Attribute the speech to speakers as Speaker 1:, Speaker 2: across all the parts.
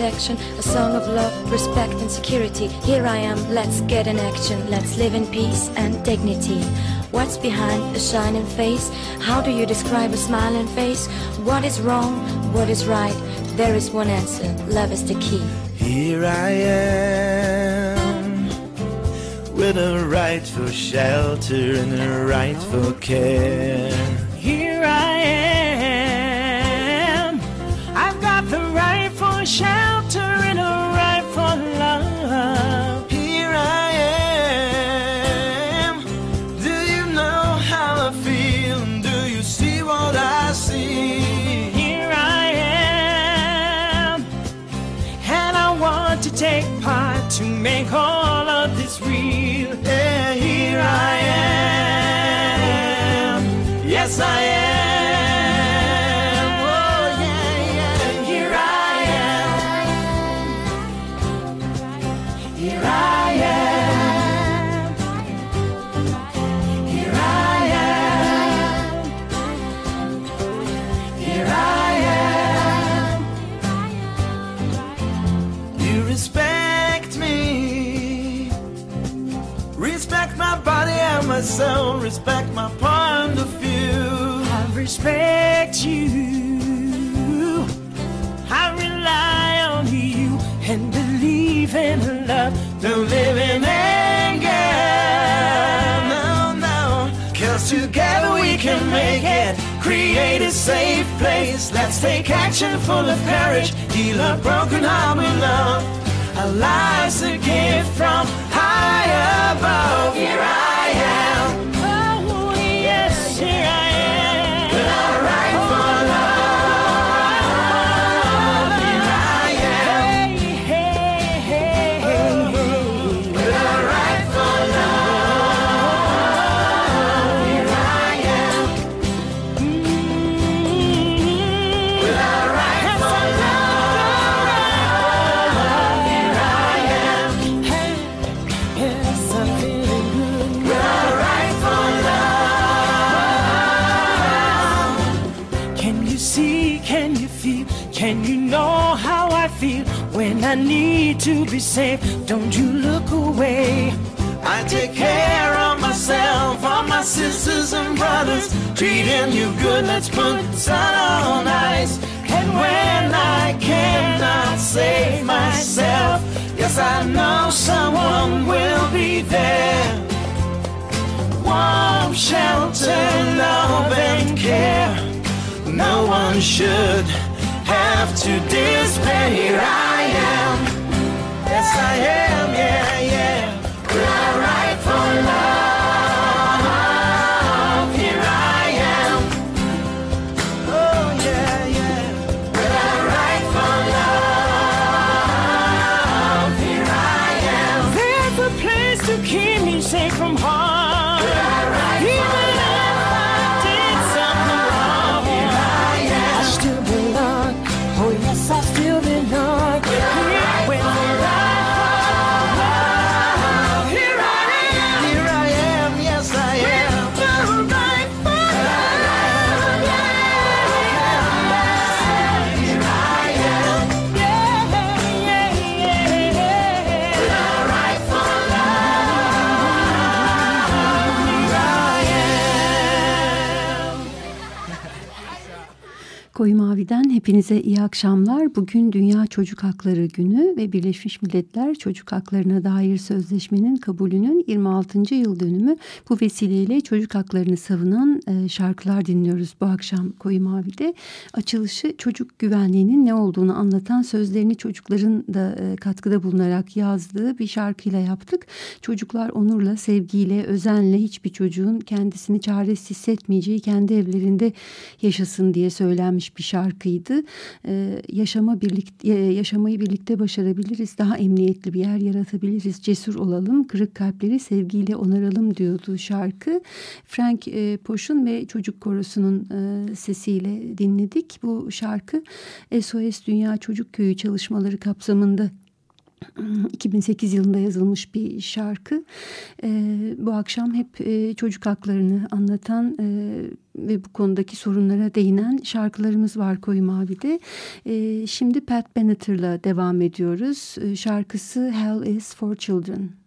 Speaker 1: protection, a song of love, respect, and security. Here I am, let's get in action, let's live in peace and dignity. What's behind a shining face? How do you describe a smiling face? What is wrong? What is right? There is one answer love is the key.
Speaker 2: Here I am with a right for shelter and a right for care.
Speaker 3: Here I am. I've got the right for shelter take
Speaker 2: full of courage. Heal a broken heart with love. A gift
Speaker 3: be safe? Don't you look away.
Speaker 2: I take care of myself, all my sisters and brothers, treating you good. Let's put sun on ice. And when I cannot save myself, yes, I know someone will be there. Warm shelter, love, and care. No one should have to despair.
Speaker 4: Birden Hepinize iyi akşamlar. Bugün Dünya Çocuk Hakları Günü ve Birleşmiş Milletler Çocuk Haklarına dair sözleşmenin kabulünün 26. yıl dönümü. Bu vesileyle çocuk haklarını savunan e, şarkılar dinliyoruz bu akşam Koyu Mavi'de. Açılışı çocuk güvenliğinin ne olduğunu anlatan sözlerini çocukların da e, katkıda bulunarak yazdığı bir şarkıyla yaptık. Çocuklar onurla, sevgiyle, özenle hiçbir çocuğun kendisini çaresiz hissetmeyeceği kendi evlerinde yaşasın diye söylenmiş bir şarkıydı. Ee, yaşama birlikte yaşamayı birlikte başarabiliriz. Daha emniyetli bir yer yaratabiliriz. Cesur olalım, kırık kalpleri sevgiyle onaralım diyordu şarkı. Frank e, Poş'un ve çocuk korosunun e, sesiyle dinledik. Bu şarkı SOS Dünya Çocuk Köyü çalışmaları kapsamında 2008 yılında yazılmış bir şarkı. E, bu akşam hep e, çocuk haklarını anlatan e, ve bu konudaki sorunlara değinen şarkılarımız var Koyu Mavi'de. E, şimdi Pat Benatar'la devam ediyoruz. E, şarkısı Hell is for Children.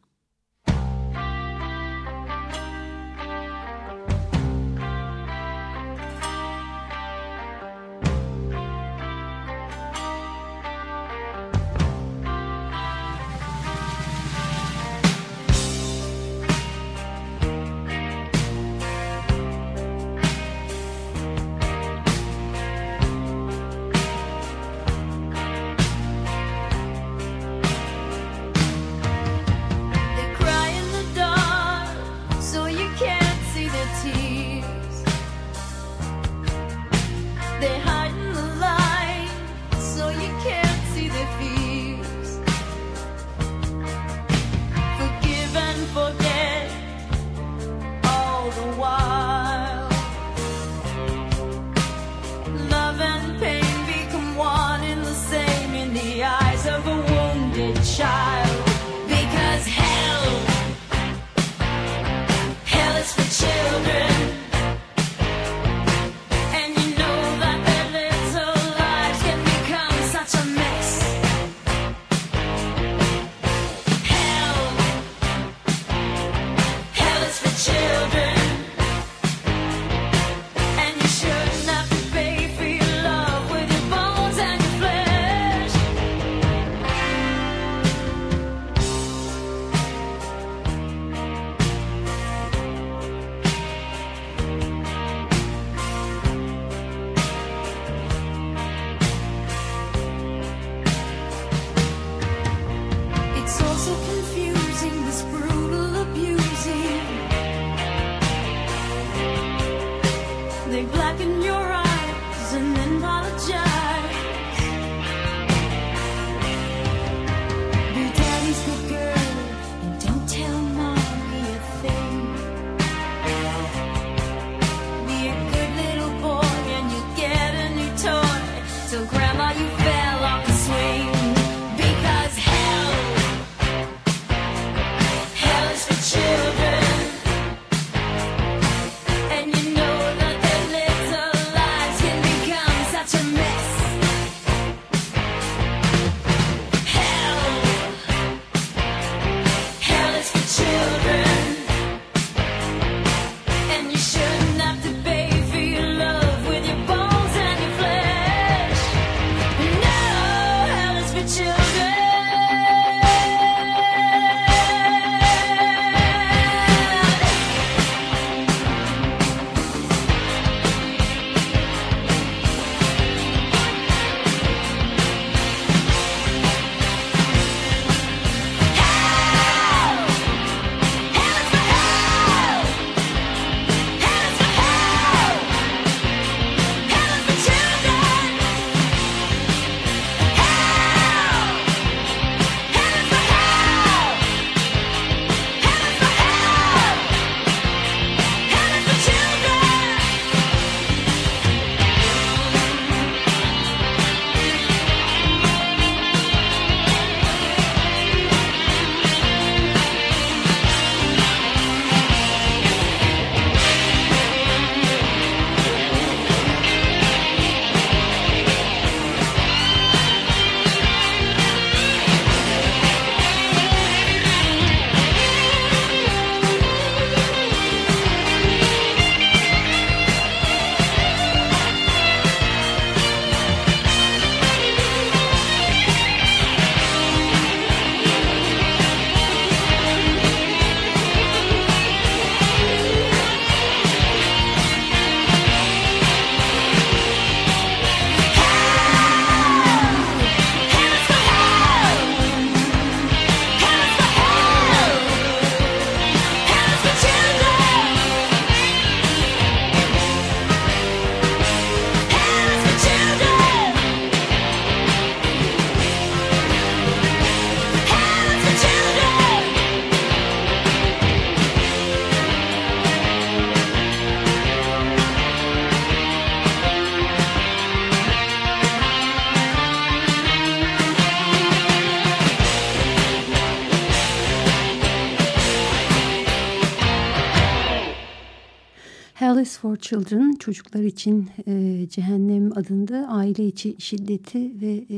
Speaker 4: For Children çocuklar için e, cehennem adında aile içi şiddeti ve e,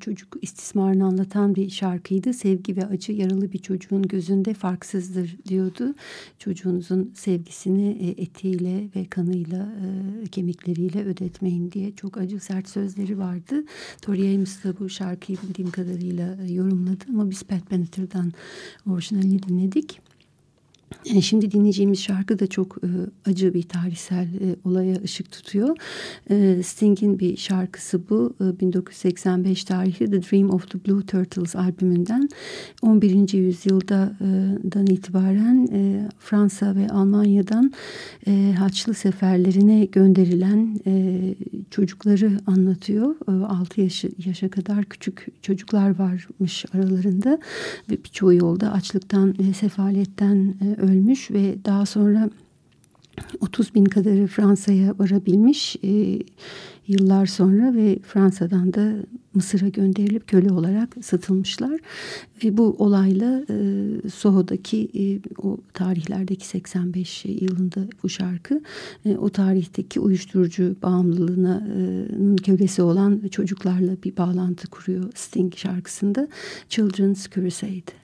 Speaker 4: çocuk istismarını anlatan bir şarkıydı. Sevgi ve acı yaralı bir çocuğun gözünde farksızdır diyordu. Çocuğunuzun sevgisini e, etiyle ve kanıyla e, kemikleriyle ödetmeyin diye çok acı sert sözleri vardı. Tori Amos da bu şarkıyı bildiğim kadarıyla e, yorumladı ama biz Pat Benatar'dan orijinalini dinledik. Yani şimdi dinleyeceğimiz şarkı da çok e, acı bir tarihsel e, olaya ışık tutuyor. E, Sting'in bir şarkısı bu. E, 1985 tarihli The Dream of the Blue Turtles albümünden 11. yüzyıldan e, itibaren e, Fransa ve Almanya'dan e, Haçlı seferlerine gönderilen e, çocukları anlatıyor. E, 6 yaş, yaşa kadar küçük çocuklar varmış aralarında ve birçoğu yolda açlıktan ve sefaletten e, ölmüş ve daha sonra 30 bin kadarı Fransa'ya varabilmiş e, yıllar sonra ve Fransa'dan da Mısır'a gönderilip köle olarak satılmışlar. E, bu olayla e, Soho'daki e, o tarihlerdeki 85 yılında bu şarkı e, o tarihteki uyuşturucu bağımlılığının kölesi olan çocuklarla bir bağlantı kuruyor Sting şarkısında Children's Crusade.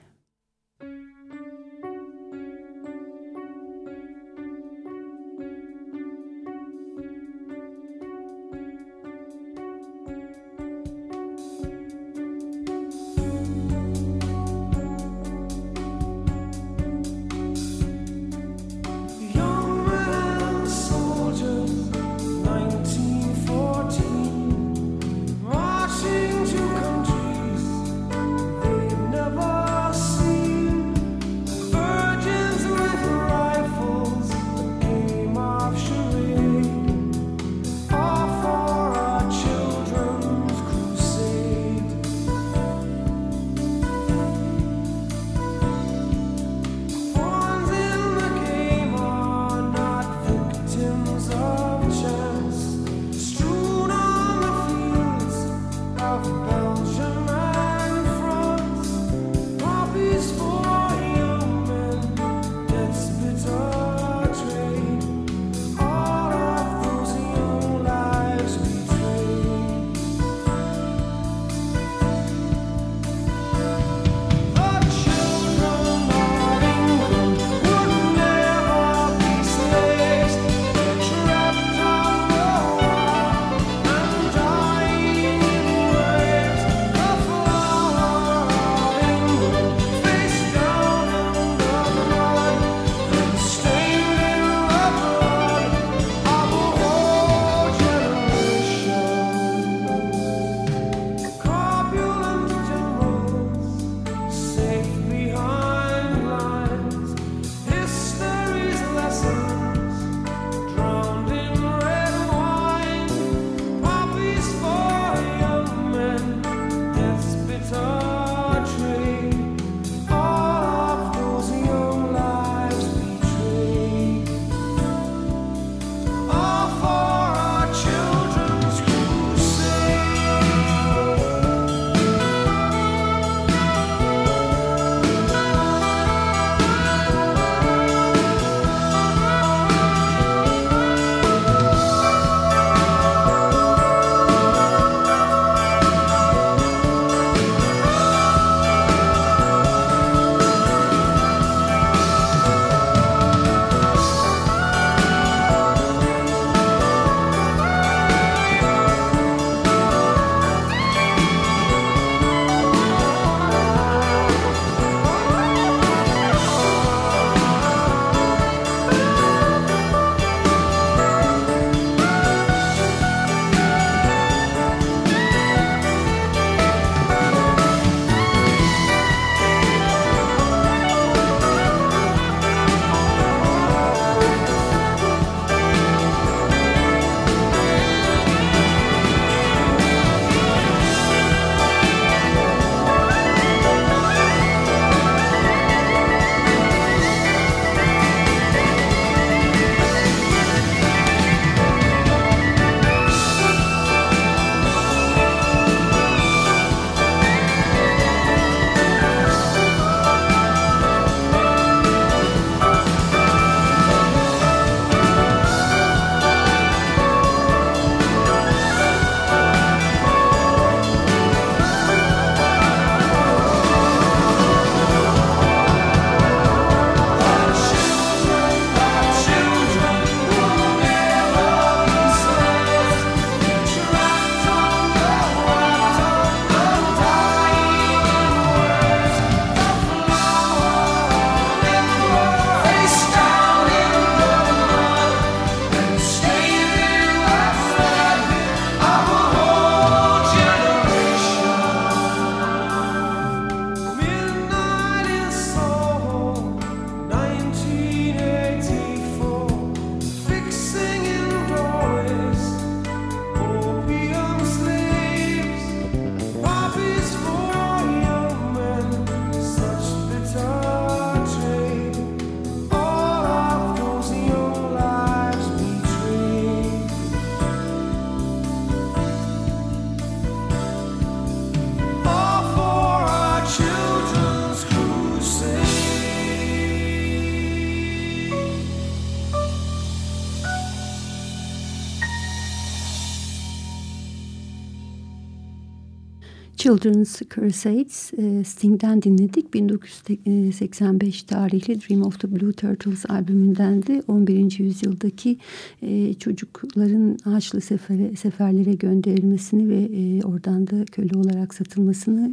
Speaker 4: Children's Crusades e, Sting'den dinledik. 1985 tarihli Dream of the Blue Turtles albümünden de 11. yüzyıldaki e, çocukların Haçlı sefere, seferlere gönderilmesini ve e, oradan da köle olarak satılmasını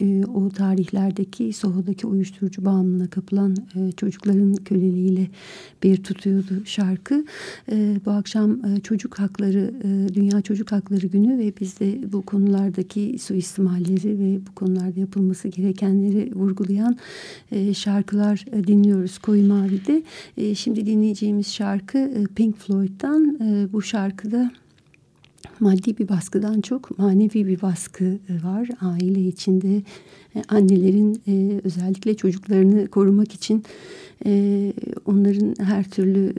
Speaker 4: e, o tarihlerdeki Soho'daki uyuşturucu bağımlılığına kapılan e, çocukların köleliğiyle bir tutuyordu şarkı. E, bu akşam e, çocuk hakları, e, Dünya Çocuk Hakları Günü ve biz de bu konulardaki suistimalleri ve bu konularda yapılması gerekenleri vurgulayan şarkılar dinliyoruz Koyu Mavi'de. E, şimdi dinleyeceğimiz şarkı Pink Floyd'dan. Bu şarkıda maddi bir baskıdan çok manevi bir baskı e, var. Aile içinde e, annelerin e, özellikle çocuklarını korumak için onların her türlü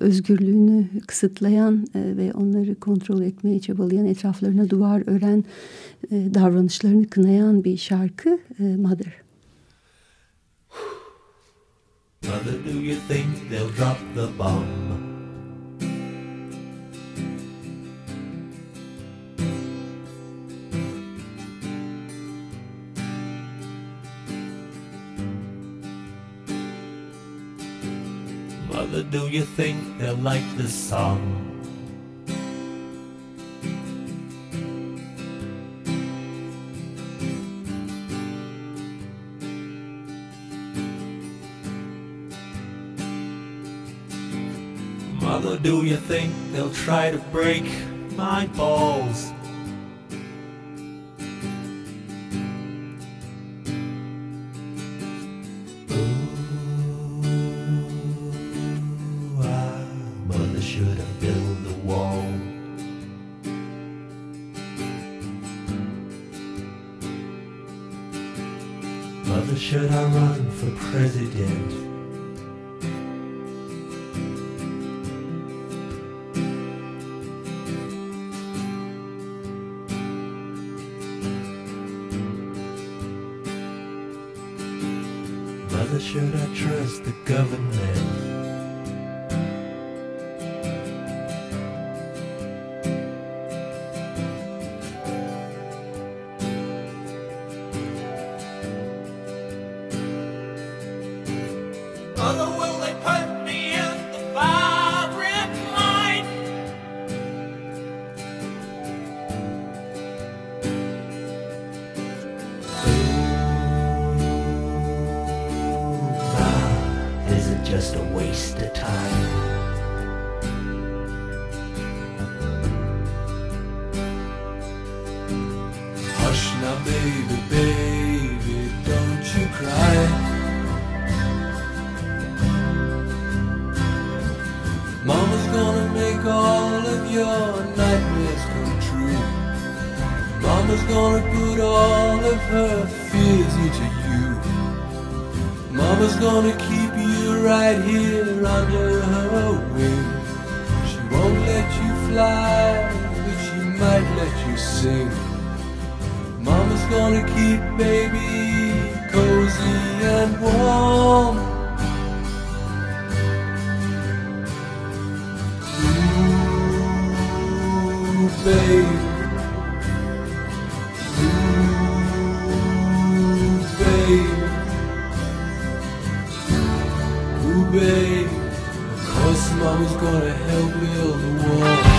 Speaker 4: özgürlüğünü kısıtlayan ve onları kontrol etmeye çabalayan etraflarına duvar ören davranışlarını kınayan bir şarkı Mother. Mother, do you think they'll drop the bomb? Mother, do you think they'll like this song? Mother, do you think they'll try to break my balls?
Speaker 5: should I run for president? baby. Cause mama's gonna help build the wall.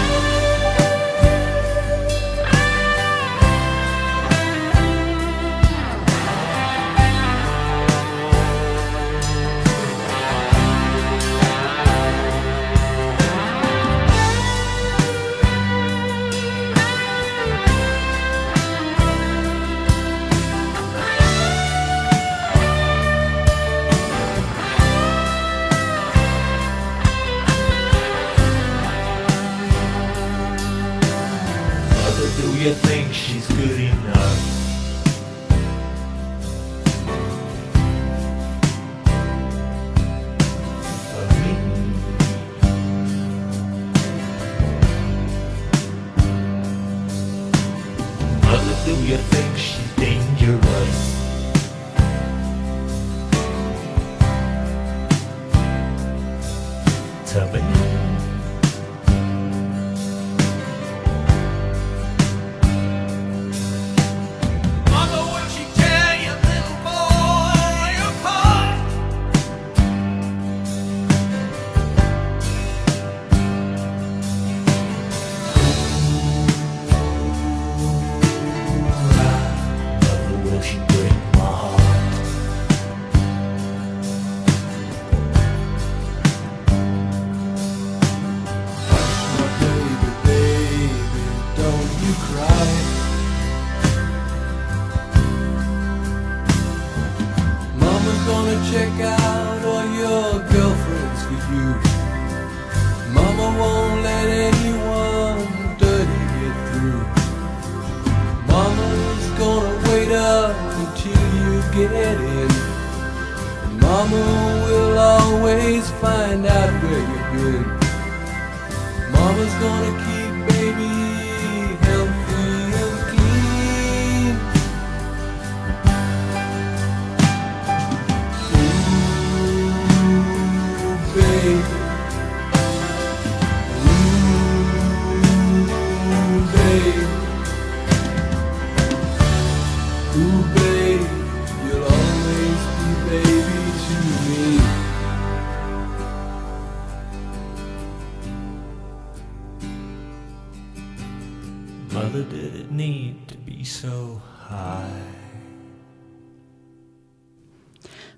Speaker 5: Mama's gonna keep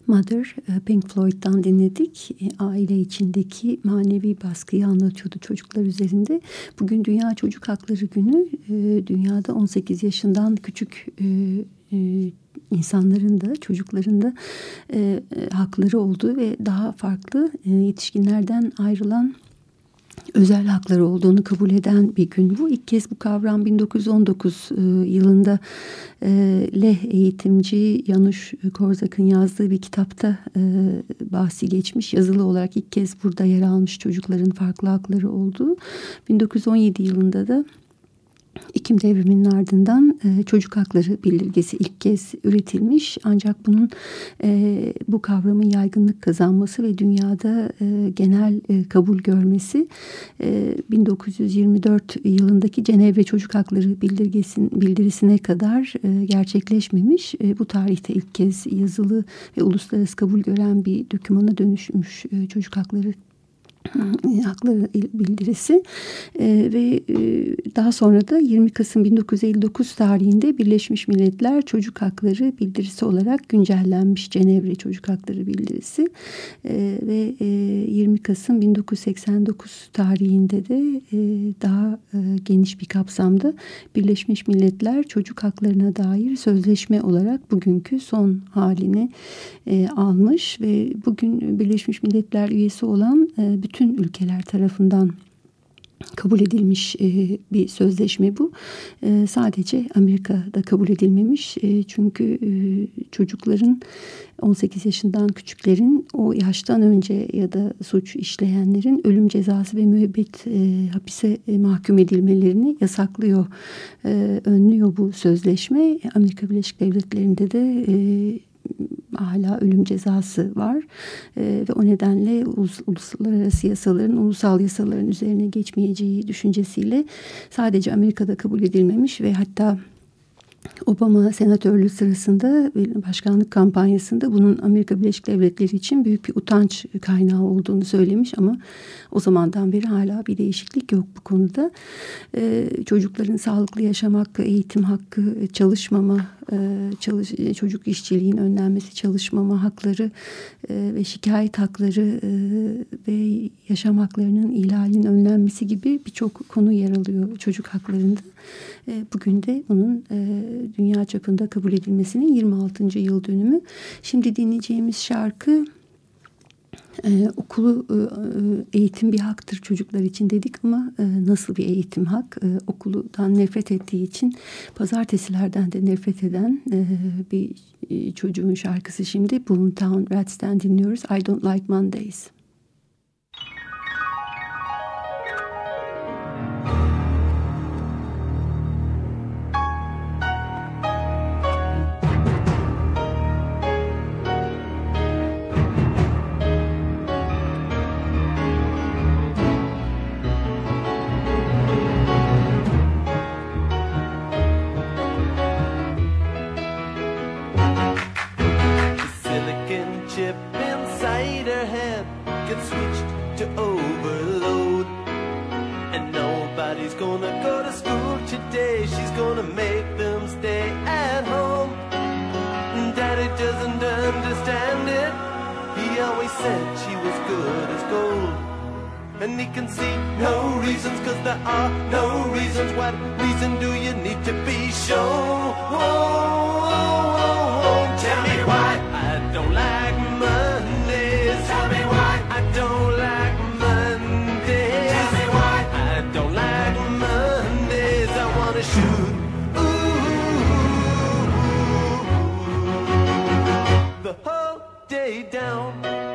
Speaker 6: Mother
Speaker 4: e, Pink Floyd'dan dinledik. E, aile içindeki manevi baskıyı anlatıyordu çocuklar üzerinde. Bugün Dünya Çocuk Hakları Günü. E, dünyada 18 yaşından küçük insanların da çocukların da hakları olduğu ve daha farklı yetişkinlerden ayrılan özel hakları olduğunu kabul eden bir gün bu. İlk kez bu kavram 1919 e, yılında e, Leh eğitimci Yanuş Korzak'ın yazdığı bir kitapta e, bahsi geçmiş. Yazılı olarak ilk kez burada yer almış çocukların farklı hakları olduğu. 1917 yılında da İkim devriminin ardından e, çocuk hakları bildirgesi ilk kez üretilmiş. Ancak bunun e, bu kavramın yaygınlık kazanması ve dünyada e, genel e, kabul görmesi e, 1924 yılındaki Cenevre Çocuk Hakları bildirgesin, bildirisine kadar e, gerçekleşmemiş. E, bu tarihte ilk kez yazılı ve uluslararası kabul gören bir dokümana dönüşmüş e, çocuk hakları hakları bildirisi. E, ve e, daha sonra da 20 Kasım 1959 tarihinde Birleşmiş Milletler Çocuk Hakları Bildirisi olarak güncellenmiş Cenevre Çocuk Hakları Bildirisi. E, ve e, 20 Kasım 1989 tarihinde de e, daha e, geniş bir kapsamda Birleşmiş Milletler Çocuk Haklarına dair sözleşme olarak bugünkü son halini e, almış. Ve bugün Birleşmiş Milletler üyesi olan e, bütün bütün ülkeler tarafından kabul edilmiş e, bir sözleşme bu. E, sadece Amerika'da kabul edilmemiş. E, çünkü çocukların 18 yaşından küçüklerin o yaştan önce ya da suç işleyenlerin ölüm cezası ve müebbet hapise mahkum edilmelerini yasaklıyor. E, önlüyor bu sözleşme. Amerika Birleşik Devletleri'nde de hala ölüm cezası var e, ve o nedenle ulus, uluslararası yasaların ulusal yasaların üzerine geçmeyeceği düşüncesiyle sadece Amerika'da kabul edilmemiş ve hatta Obama senatörlüğü sırasında başkanlık kampanyasında bunun Amerika Birleşik Devletleri için büyük bir utanç kaynağı olduğunu söylemiş ama o zamandan beri hala bir değişiklik yok bu konuda. Ee, çocukların sağlıklı yaşam hakkı, eğitim hakkı, çalışmama, e, çalış, çocuk işçiliğin önlenmesi, çalışmama hakları e, ve şikayet hakları e, ve yaşam haklarının ihlalinin önlenmesi gibi birçok konu yer alıyor çocuk haklarında. E, bugün de bunun e, dünya çapında kabul edilmesinin 26. yıl dönümü. Şimdi dinleyeceğimiz şarkı ee, okulu e, e, eğitim bir haktır çocuklar için dedik ama e, nasıl bir eğitim hak? E, okuldan nefret ettiği için pazartesilerden de nefret eden e, bir e, çocuğun şarkısı şimdi Boomtown Rats'ten dinliyoruz. I Don't Like Mondays.
Speaker 6: And he can see no reasons, cause there are no reasons. What reason do you need to be sure? Oh, oh, oh, Tell me why I don't like Mondays. Tell me why I don't like Mondays. Tell me why I don't like Mondays. I wanna shoot. Ooh, the whole day down.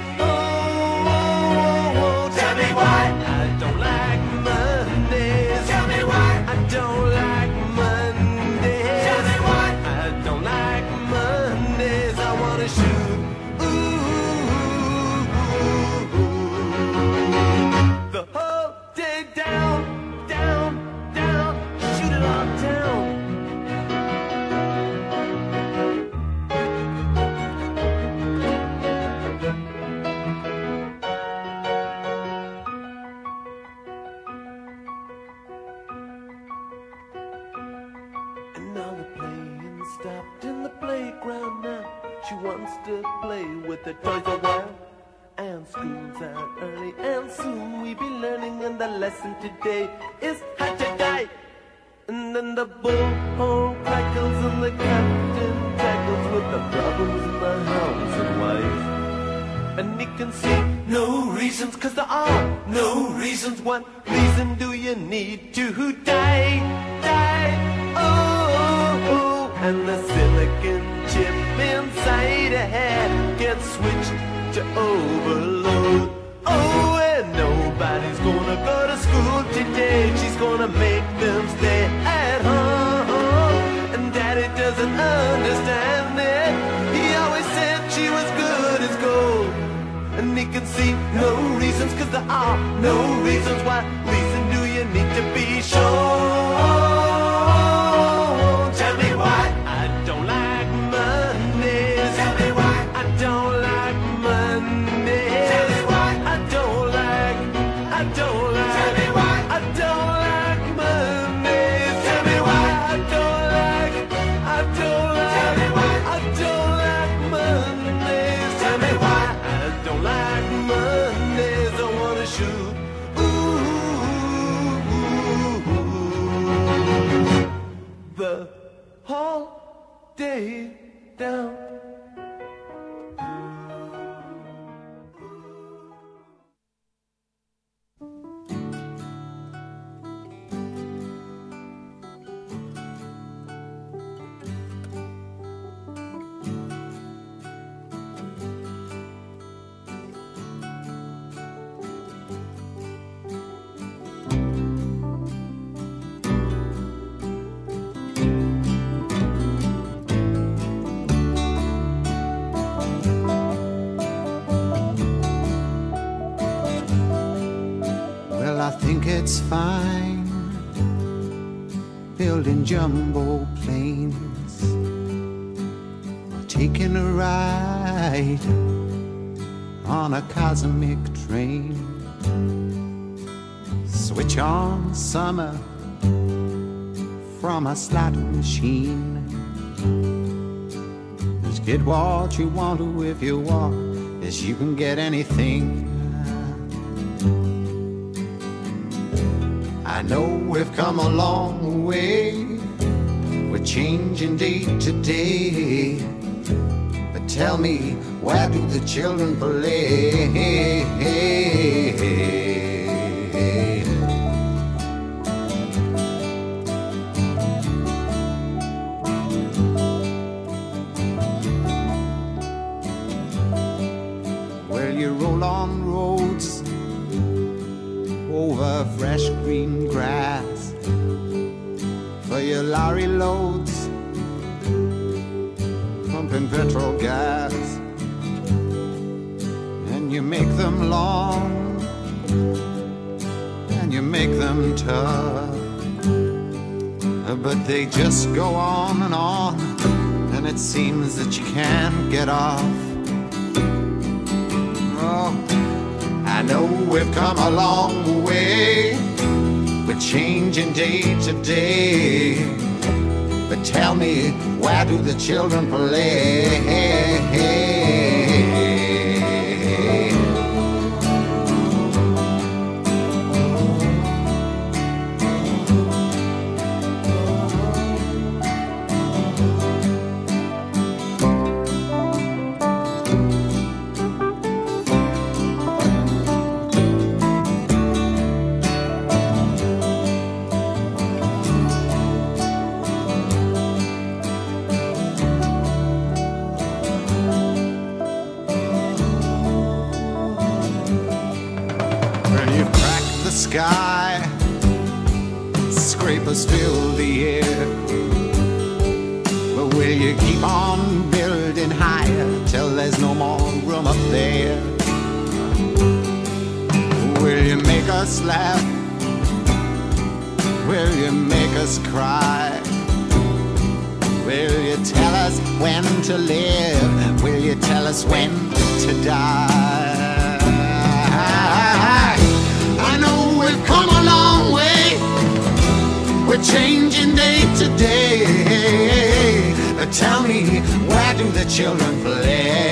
Speaker 7: Summer from a slot machine. Just get what you want to if you want, as you can get anything. I know we've come a long way. We're changing day to day. But tell me, where do the children play? Over fresh green grass for your lorry loads, pumping petrol gas, and you make them long and you make them tough, but they just go on and on, and it seems that you can't get off. Oh, I know we've come a long way. We're changing day to day. But tell me cry? Will you tell us when to live? Will you tell us when to die? I know we've come a long way. We're changing day to day. But tell me, where do the children play?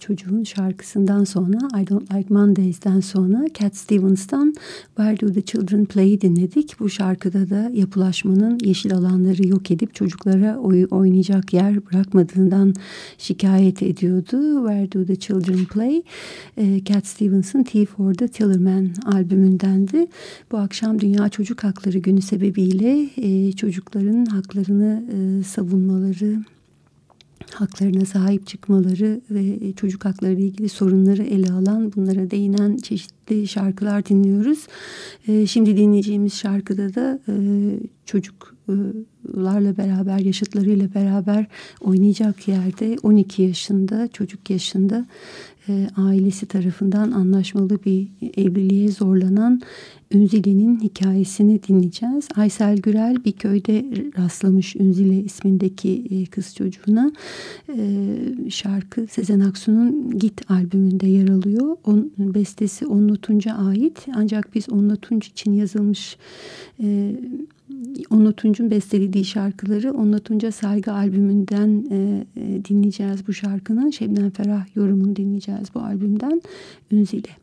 Speaker 4: Çocuğun şarkısından sonra I Don't Like Mondays'den sonra Cat Stevens'tan Where Do The Children Play dinledik. Bu şarkıda da yapılaşmanın yeşil alanları yok edip çocuklara oy oynayacak yer bırakmadığından şikayet ediyordu. Where Do The Children Play e, Cat Stevens'ın T for the Tillerman albümündendi. Bu akşam Dünya Çocuk Hakları Günü sebebiyle e, çocukların haklarını e, savunmaları haklarına sahip çıkmaları ve çocuk hakları ile ilgili sorunları ele alan, bunlara değinen çeşitli şarkılar dinliyoruz. Ee, şimdi dinleyeceğimiz şarkıda da e, çocuklarla beraber, yaşıtlarıyla beraber oynayacak yerde 12 yaşında, çocuk yaşında e, ailesi tarafından anlaşmalı bir evliliğe zorlanan Ünzile'nin hikayesini dinleyeceğiz. Aysel Gürel bir köyde rastlamış Ünzile ismindeki e, kız çocuğuna. E, şarkı Sezen Aksu'nun Git albümünde yer alıyor. On, bestesi Onlu Tunç'a ait ancak biz Onlu Tunç için yazılmış e, Onlu Tunç'un bestelediği şarkıları Onlu Tunç'a Saygı albümünden dinleyeceğiz bu şarkının. Şebnem Ferah yorumunu dinleyeceğiz bu albümden. Ünzile.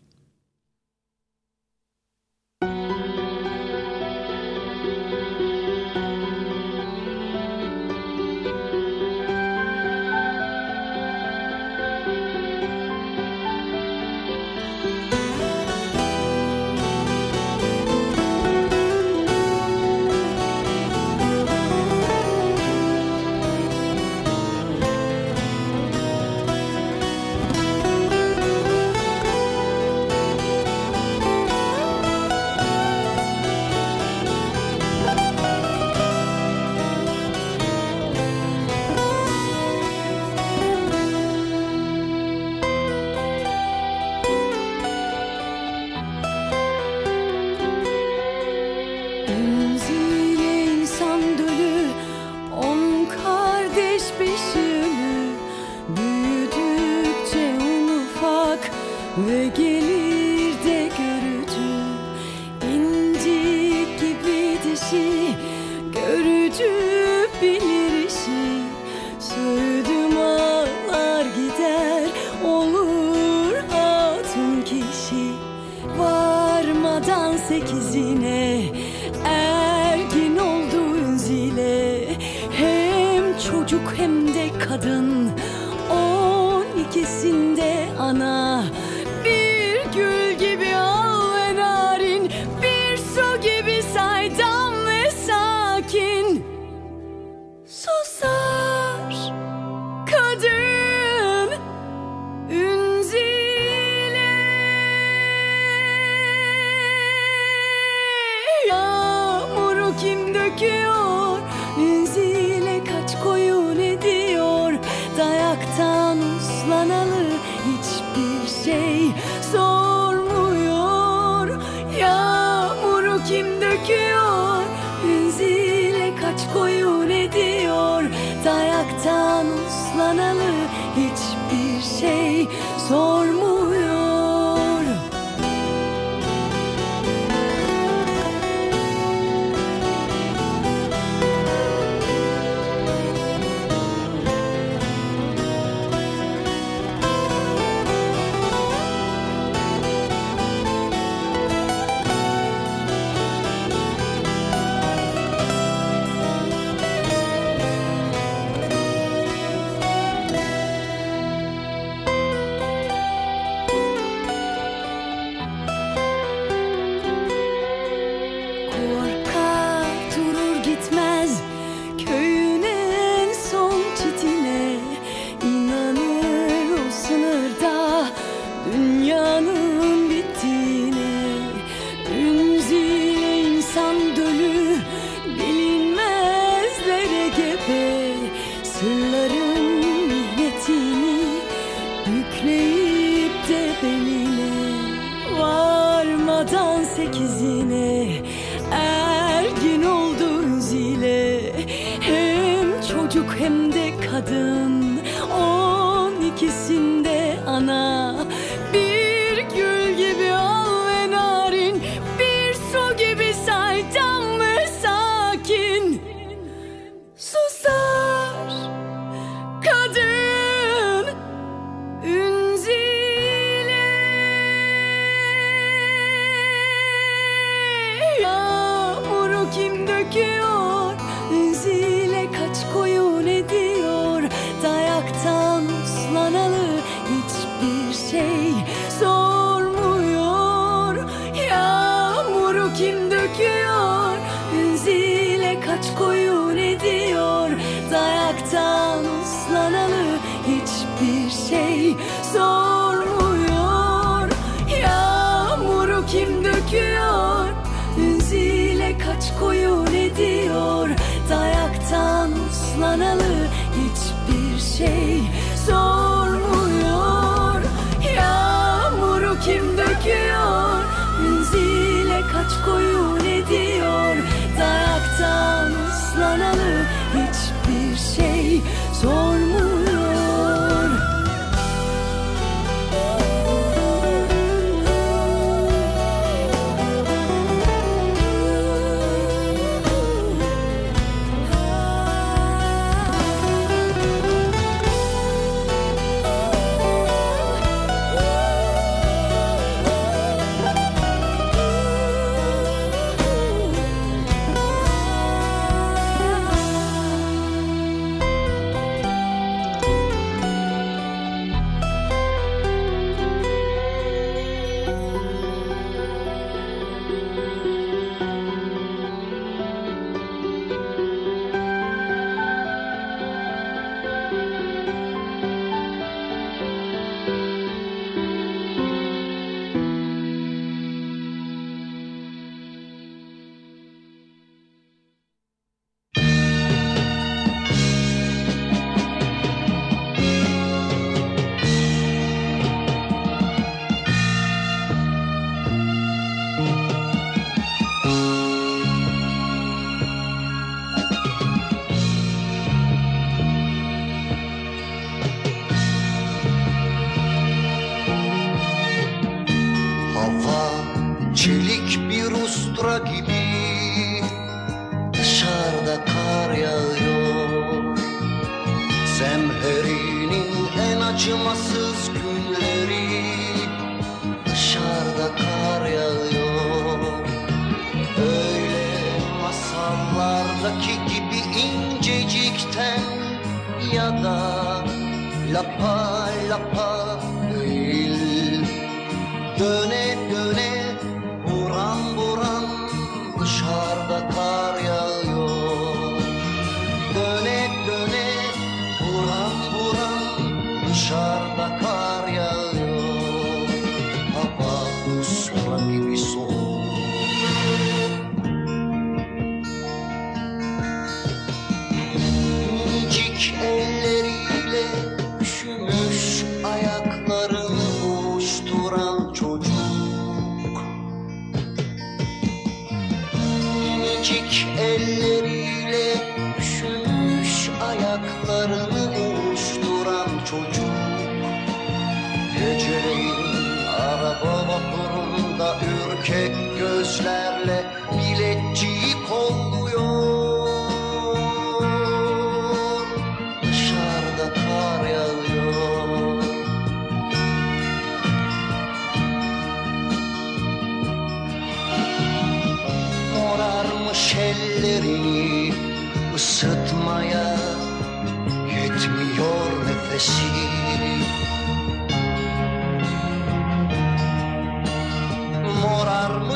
Speaker 1: kim döküyor? Benzile kaç koyun ediyor? Dayaktan uslanalı hiçbir şey
Speaker 8: zor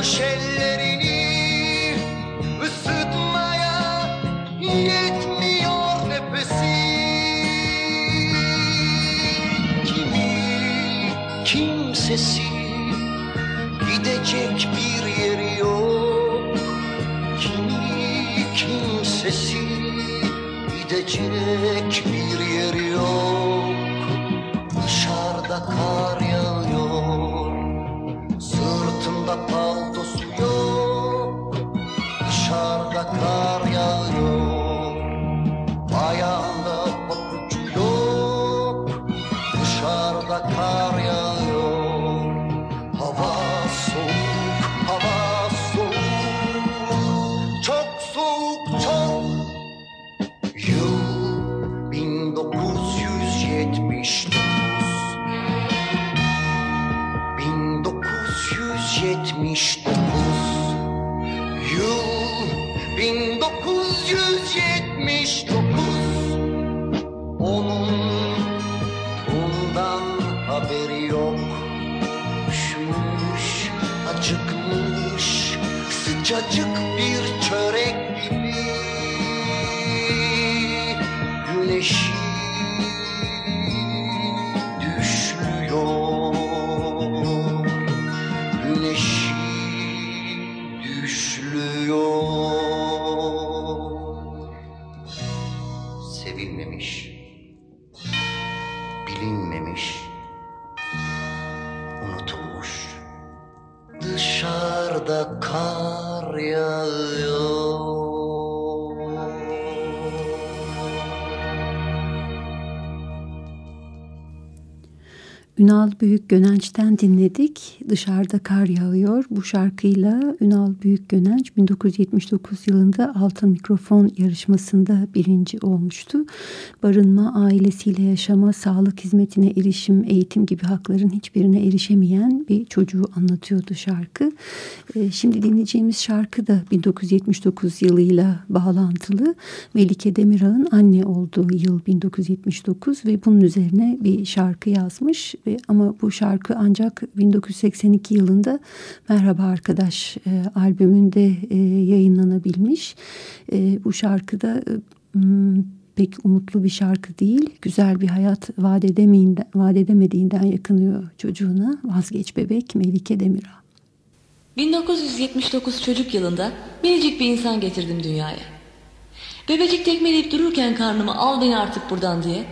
Speaker 8: morarmış ellerini ısıtmaya yetmiyor nefesi. Kimi kimsesi gidecek bir yeri yok. Kimi kimsesi gidecek
Speaker 4: Ünal Büyük Gönenç'ten dinledik. Dışarıda kar yağıyor. Bu şarkıyla Ünal Büyük Gönenç 1979 yılında Altın Mikrofon yarışmasında birinci olmuştu. Barınma, ailesiyle yaşama, sağlık hizmetine erişim, eğitim gibi hakların hiçbirine erişemeyen bir çocuğu anlatıyordu şarkı. Ee, Şimdi dinleyeceğimiz şarkı da 1979 yılıyla bağlantılı. Melike Demirağ'ın anne olduğu yıl 1979 ve bunun üzerine bir şarkı yazmış. Ve ama bu şarkı ancak 1982 yılında Merhaba Arkadaş e, albümünde e, yayınlanabilmiş. E, bu şarkıda e, pek umutlu bir şarkı değil. Güzel bir hayat vaat, edemeyinden, vaat edemediğinden yakınıyor çocuğuna. Vazgeç bebek Melike Demirağ.
Speaker 1: 1979 çocuk yılında minicik bir insan getirdim dünyaya. Bebecik tekmeleyip dururken karnımı al beni artık buradan diye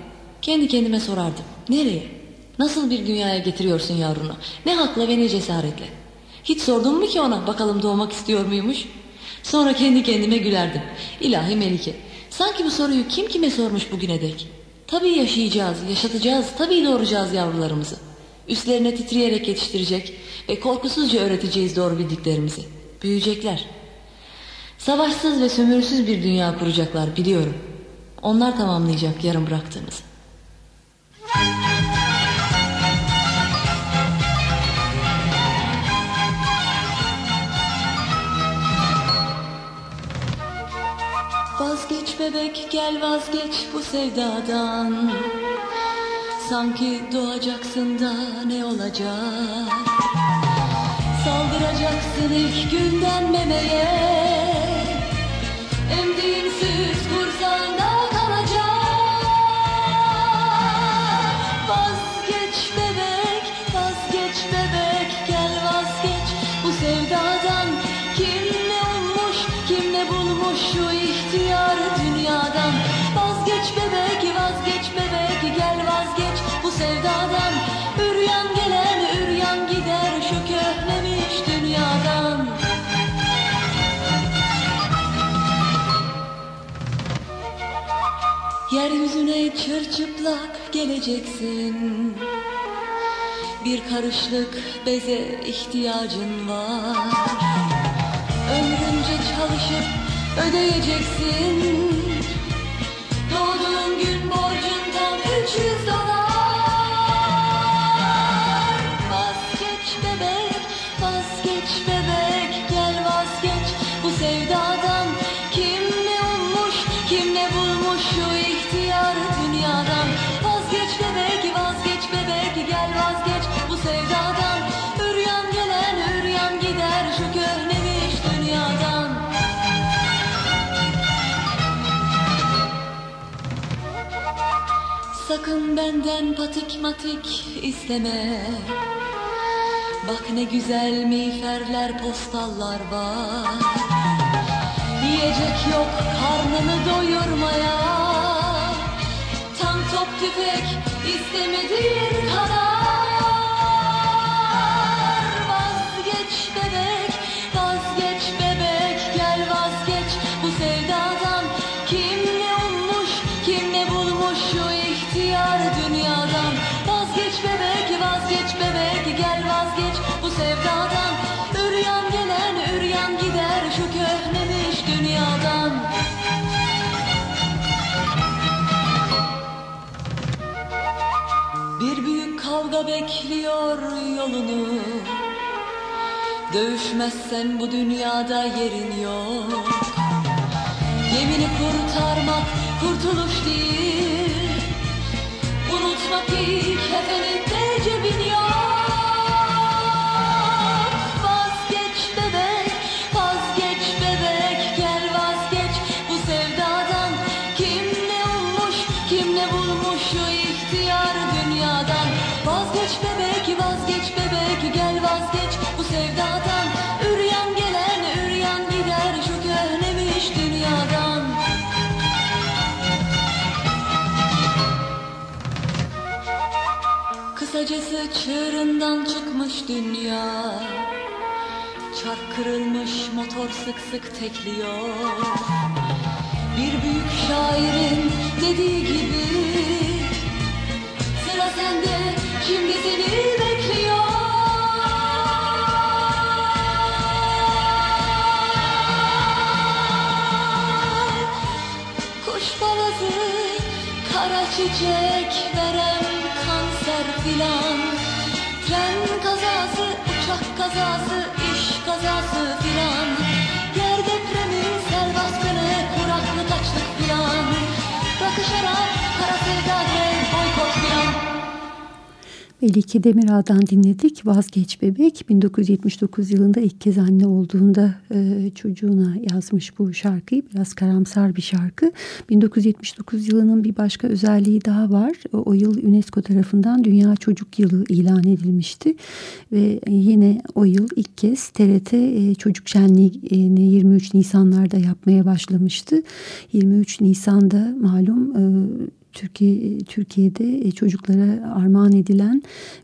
Speaker 1: kendi kendime sorardım. Nereye? Nasıl bir dünyaya getiriyorsun yavrunu? Ne hakla ve ne cesaretle? Hiç sordum mu ki ona bakalım doğmak istiyor muymuş? Sonra kendi kendime gülerdim. İlahi Melike. Sanki bu soruyu kim kime sormuş bugüne dek? Tabii yaşayacağız, yaşatacağız, tabii doğuracağız yavrularımızı. Üstlerine titreyerek yetiştirecek ve korkusuzca öğreteceğiz doğru bildiklerimizi. Büyüyecekler. Savaşsız ve sömürüsüz bir dünya kuracaklar biliyorum. Onlar tamamlayacak yarım bıraktığımızı. Vazgeç bebek gel vazgeç bu sevdadan. Sanki doğacaksın da ne olacak? Saldıracaksın ilk günden memeye. Emdiğin süt Çırçıplak geleceksin. Bir karışlık beze ihtiyacın var. Ömrünce çalışıp ödeyeceksin Sakın benden patik matik isteme. Bak ne güzel miğferler postallar var. Yiyecek yok karnını doyurmaya. Tam top tüfek istemediğin kadar bekliyor yolunu. Dövüşmezsen bu dünyada yerin yok. Gemini kurtarmak kurtuluş değil. Unutma ki kefeninde çığırından çıkmış dünya. Çark kırılmış motor sık sık tekliyor. Bir büyük şairin dediği gibi Sıra sende şimdi seni bekliyor. Kuş balazı, kara çiçek kanser filan. Tren kazası, uçak kazası, iş kazası filan
Speaker 4: Melike Demirağ'dan dinledik. Vazgeç Bebek 1979 yılında ilk kez anne olduğunda e, çocuğuna yazmış bu şarkıyı. Biraz karamsar bir şarkı. 1979 yılının bir başka özelliği daha var. O, o yıl UNESCO tarafından Dünya Çocuk Yılı ilan edilmişti. Ve yine o yıl ilk kez TRT e, Çocuk Şenliği'ni 23 Nisanlarda yapmaya başlamıştı. 23 Nisan'da malum e, Türkiye Türkiye'de e, çocuklara armağan edilen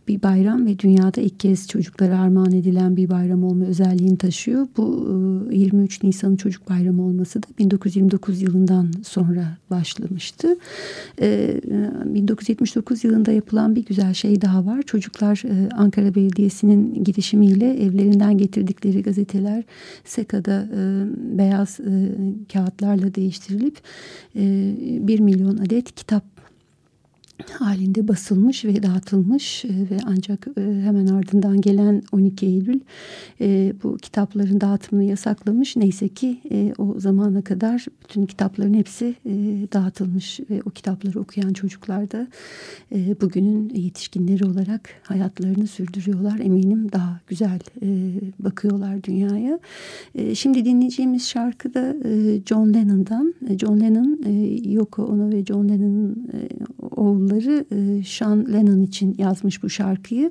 Speaker 4: bir bayram ve dünyada ilk kez çocuklara armağan edilen bir bayram olma özelliğini taşıyor. Bu 23 e, Nisan'ın çocuk bayramı olması da 1929 yılından sonra başlamıştı. 1979 e, yılında yapılan bir güzel şey daha var. Çocuklar Ankara Belediyesi'nin girişimiyle evlerinden getirdikleri gazeteler SEKA'da beyaz kağıtlarla değiştirilip 1 milyon adet kitap halinde basılmış ve dağıtılmış e, ve ancak e, hemen ardından gelen 12 Eylül e, bu kitapların dağıtımını yasaklamış. Neyse ki o zamana kadar bütün kitapların hepsi dağıtılmış ve o kitapları okuyan çocuklar da bugünün yetişkinleri olarak hayatlarını sürdürüyorlar. Eminim daha güzel bakıyorlar dünyaya. Şimdi dinleyeceğimiz şarkı da John Lennon'dan. John Lennon, Yoko Ono ve John Lennon'ın oğlu oğulları e, Sean Lennon için yazmış bu şarkıyı.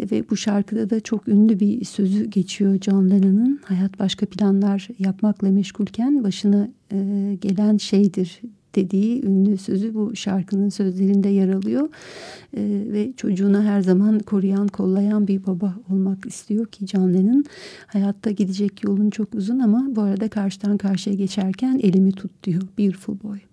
Speaker 4: Ve bu şarkıda da çok ünlü bir sözü geçiyor John Lennon'ın. Hayat başka planlar yapmakla meşgulken başına e, gelen şeydir dediği ünlü sözü bu şarkının sözlerinde yer alıyor. Ee, ve çocuğuna her zaman koruyan kollayan bir baba olmak istiyor ki John Lennon. Hayatta gidecek yolun çok uzun ama bu arada karşıdan karşıya geçerken elimi tut diyor. Beautiful Boy.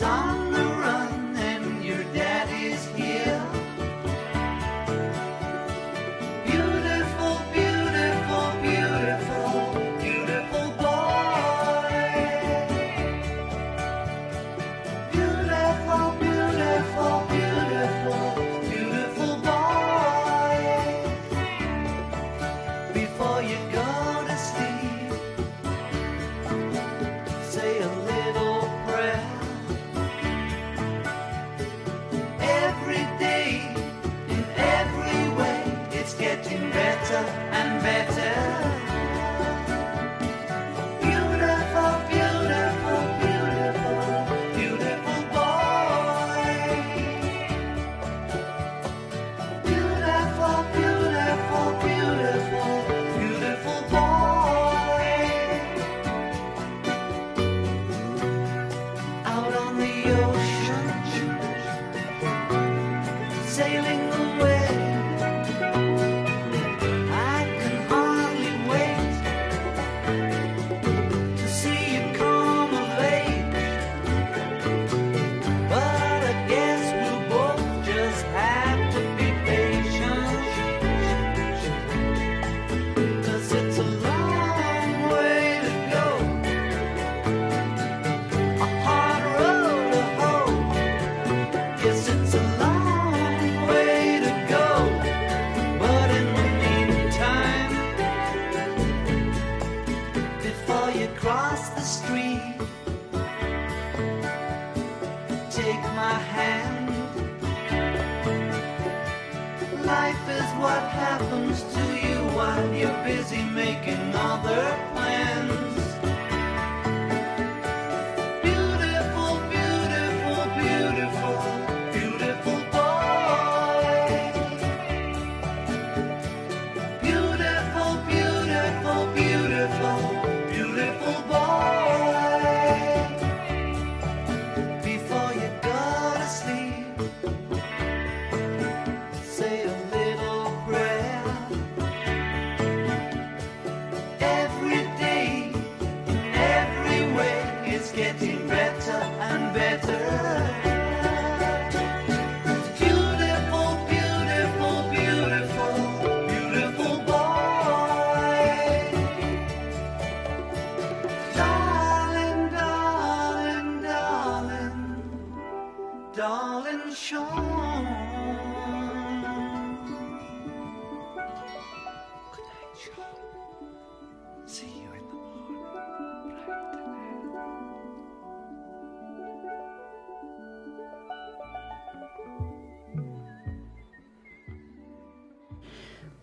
Speaker 6: song.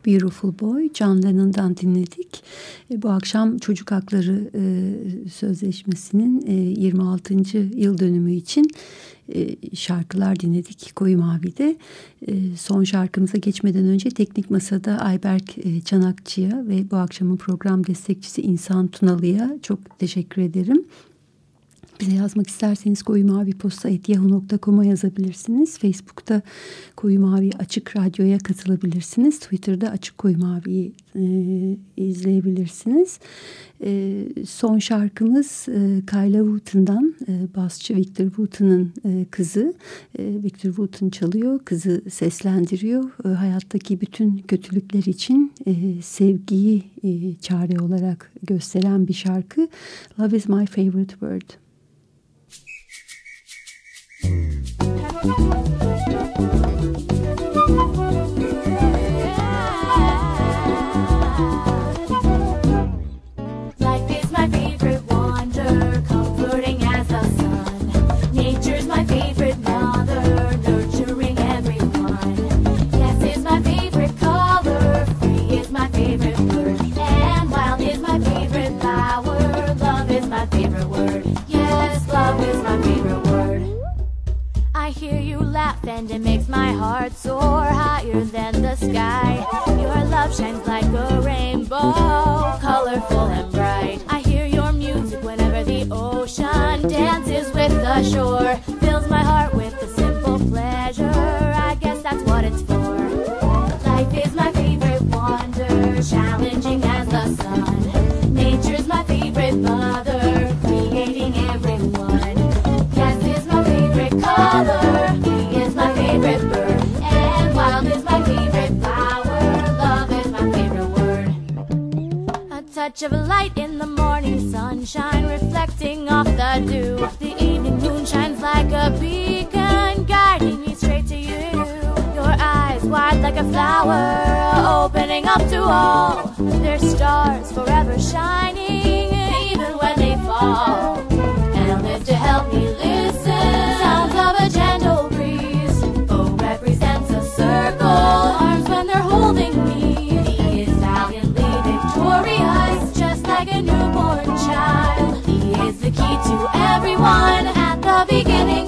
Speaker 6: Beautiful Boy
Speaker 4: John Lennon'dan dinledik. E, bu akşam Çocuk Hakları e, Sözleşmesi'nin e, 26. yıl dönümü için e, şarkılar dinledik Koyu Mavi'de. E, son şarkımıza geçmeden önce Teknik Masa'da Ayberk e, Çanakçı'ya ve bu akşamın program destekçisi İnsan Tunalı'ya çok teşekkür ederim. Bize yazmak isterseniz koyu mavi posta yahoo.com'a yazabilirsiniz. Facebook'ta koyu mavi açık radyoya katılabilirsiniz. Twitter'da açık koyu maviyi e, izleyebilirsiniz. E, son şarkımız e, Kyla Wooten'dan e, basçı Victor Wooten'ın e, kızı. E, Victor Wooten çalıyor, kızı seslendiriyor. E, hayattaki bütün kötülükler için e, sevgiyi e, çare olarak gösteren bir şarkı. Love is my favorite word.
Speaker 9: Música and it makes my heart soar higher than the sky. Your love shines like a rainbow, colorful and bright. I hear your music whenever the ocean dances with the shore. Fills my heart with a simple pleasure. I guess that's what it's for. Life is my favorite wonder, challenging touch of light in the morning sunshine reflecting off the dew. The evening moon shines like a beacon, guiding me straight to you. Your eyes wide like a flower, opening up to all. They're stars forever shining, even when they fall.
Speaker 10: everyone at
Speaker 9: the beginning